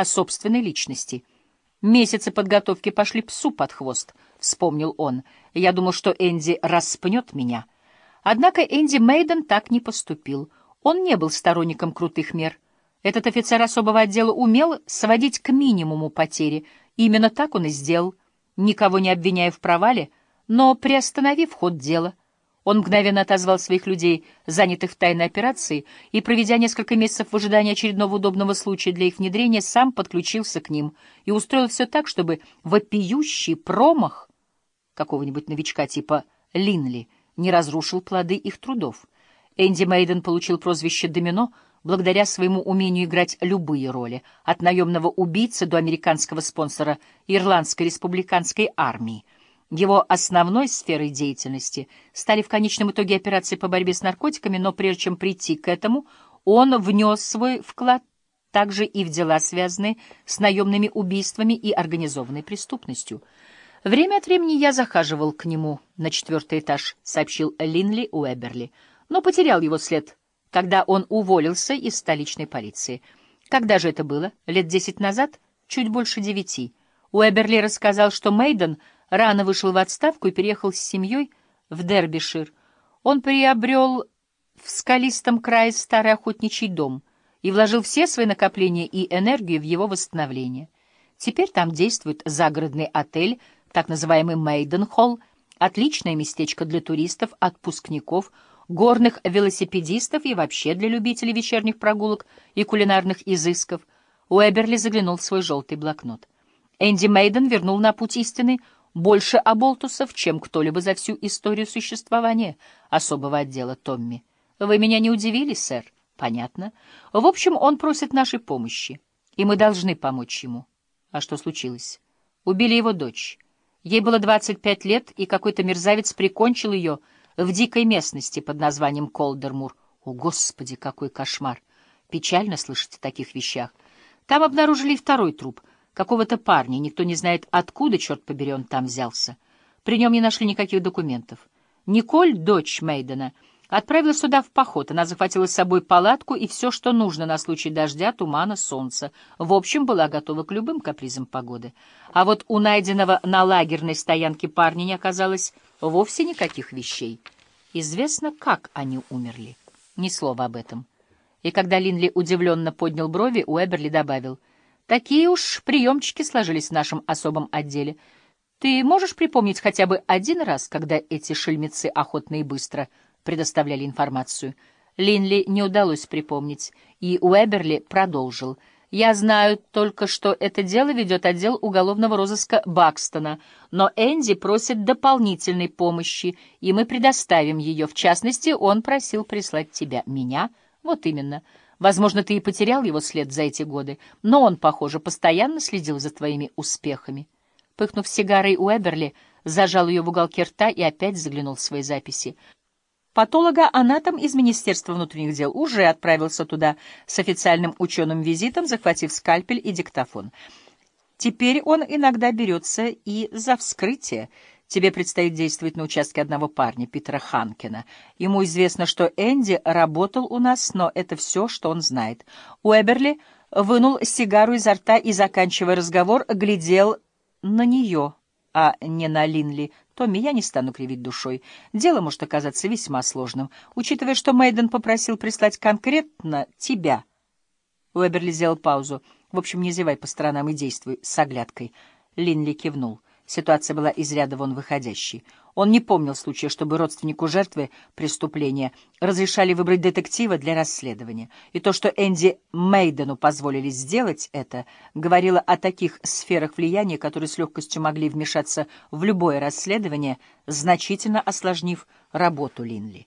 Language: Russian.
о собственной личности. «Месяцы подготовки пошли псу под хвост», — вспомнил он. «Я думал, что Энди распнет меня». Однако Энди Мейден так не поступил. Он не был сторонником крутых мер. Этот офицер особого отдела умел сводить к минимуму потери. Именно так он и сделал, никого не обвиняя в провале, но приостановив ход дела. Он мгновенно отозвал своих людей, занятых в тайной операции, и, проведя несколько месяцев в ожидании очередного удобного случая для их внедрения, сам подключился к ним и устроил все так, чтобы вопиющий промах какого-нибудь новичка типа Линли не разрушил плоды их трудов. Энди Мейден получил прозвище «Домино» благодаря своему умению играть любые роли, от наемного убийцы до американского спонсора Ирландской республиканской армии — его основной сферой деятельности стали в конечном итоге операции по борьбе с наркотиками, но прежде чем прийти к этому, он внес свой вклад также и в дела, связанные с наемными убийствами и организованной преступностью. «Время от времени я захаживал к нему на четвертый этаж», — сообщил Линли Уэберли, но потерял его след, когда он уволился из столичной полиции. Когда же это было? Лет десять назад? Чуть больше девяти. Уэберли рассказал, что Мейден — рано вышел в отставку и переехал с семьей в Дербишир. Он приобрел в скалистом крае старый охотничий дом и вложил все свои накопления и энергию в его восстановление. Теперь там действует загородный отель, так называемый Мейден-холл, отличное местечко для туристов, отпускников, горных велосипедистов и вообще для любителей вечерних прогулок и кулинарных изысков. Уэберли заглянул в свой желтый блокнот. Энди Мейден вернул на путь истины больше оболтусов, чем кто-либо за всю историю существования особого отдела Томми. Вы меня не удивили, сэр? Понятно. В общем, он просит нашей помощи, и мы должны помочь ему. А что случилось? Убили его дочь. Ей было 25 лет, и какой-то мерзавец прикончил ее в дикой местности под названием Колдермур. О, Господи, какой кошмар! Печально слышать о таких вещах. Там обнаружили второй труп — какого-то парня, никто не знает, откуда, черт побери, он там взялся. При нем не нашли никаких документов. Николь, дочь Мейдена, отправилась сюда в поход. Она захватила с собой палатку и все, что нужно на случай дождя, тумана, солнца. В общем, была готова к любым капризам погоды. А вот у найденного на лагерной стоянке парня не оказалось вовсе никаких вещей. Известно, как они умерли. Ни слова об этом. И когда Линли удивленно поднял брови, Уэберли добавил — Такие уж приемчики сложились в нашем особом отделе. Ты можешь припомнить хотя бы один раз, когда эти шельмецы охотно и быстро предоставляли информацию? Линли не удалось припомнить, и Уэберли продолжил. «Я знаю только, что это дело ведет отдел уголовного розыска Бакстона, но Энди просит дополнительной помощи, и мы предоставим ее. В частности, он просил прислать тебя. Меня? Вот именно». Возможно, ты и потерял его след за эти годы, но он, похоже, постоянно следил за твоими успехами. Пыхнув сигарой Уэберли, зажал ее в уголке рта и опять заглянул в свои записи. Патолога-анатом из Министерства внутренних дел уже отправился туда с официальным ученым визитом, захватив скальпель и диктофон. Теперь он иногда берется и за вскрытие, Тебе предстоит действовать на участке одного парня, Питера Ханкина. Ему известно, что Энди работал у нас, но это все, что он знает. Уэберли вынул сигару изо рта и, заканчивая разговор, глядел на нее, а не на Линли. Томми, я не стану кривить душой. Дело может оказаться весьма сложным, учитывая, что Мейден попросил прислать конкретно тебя. Уэберли сделал паузу. В общем, не зевай по сторонам и действуй с оглядкой. Линли кивнул. Ситуация была из ряда вон выходящей. Он не помнил случая, чтобы родственнику жертвы преступления разрешали выбрать детектива для расследования. И то, что Энди Мейдену позволили сделать это, говорило о таких сферах влияния, которые с легкостью могли вмешаться в любое расследование, значительно осложнив работу Линли.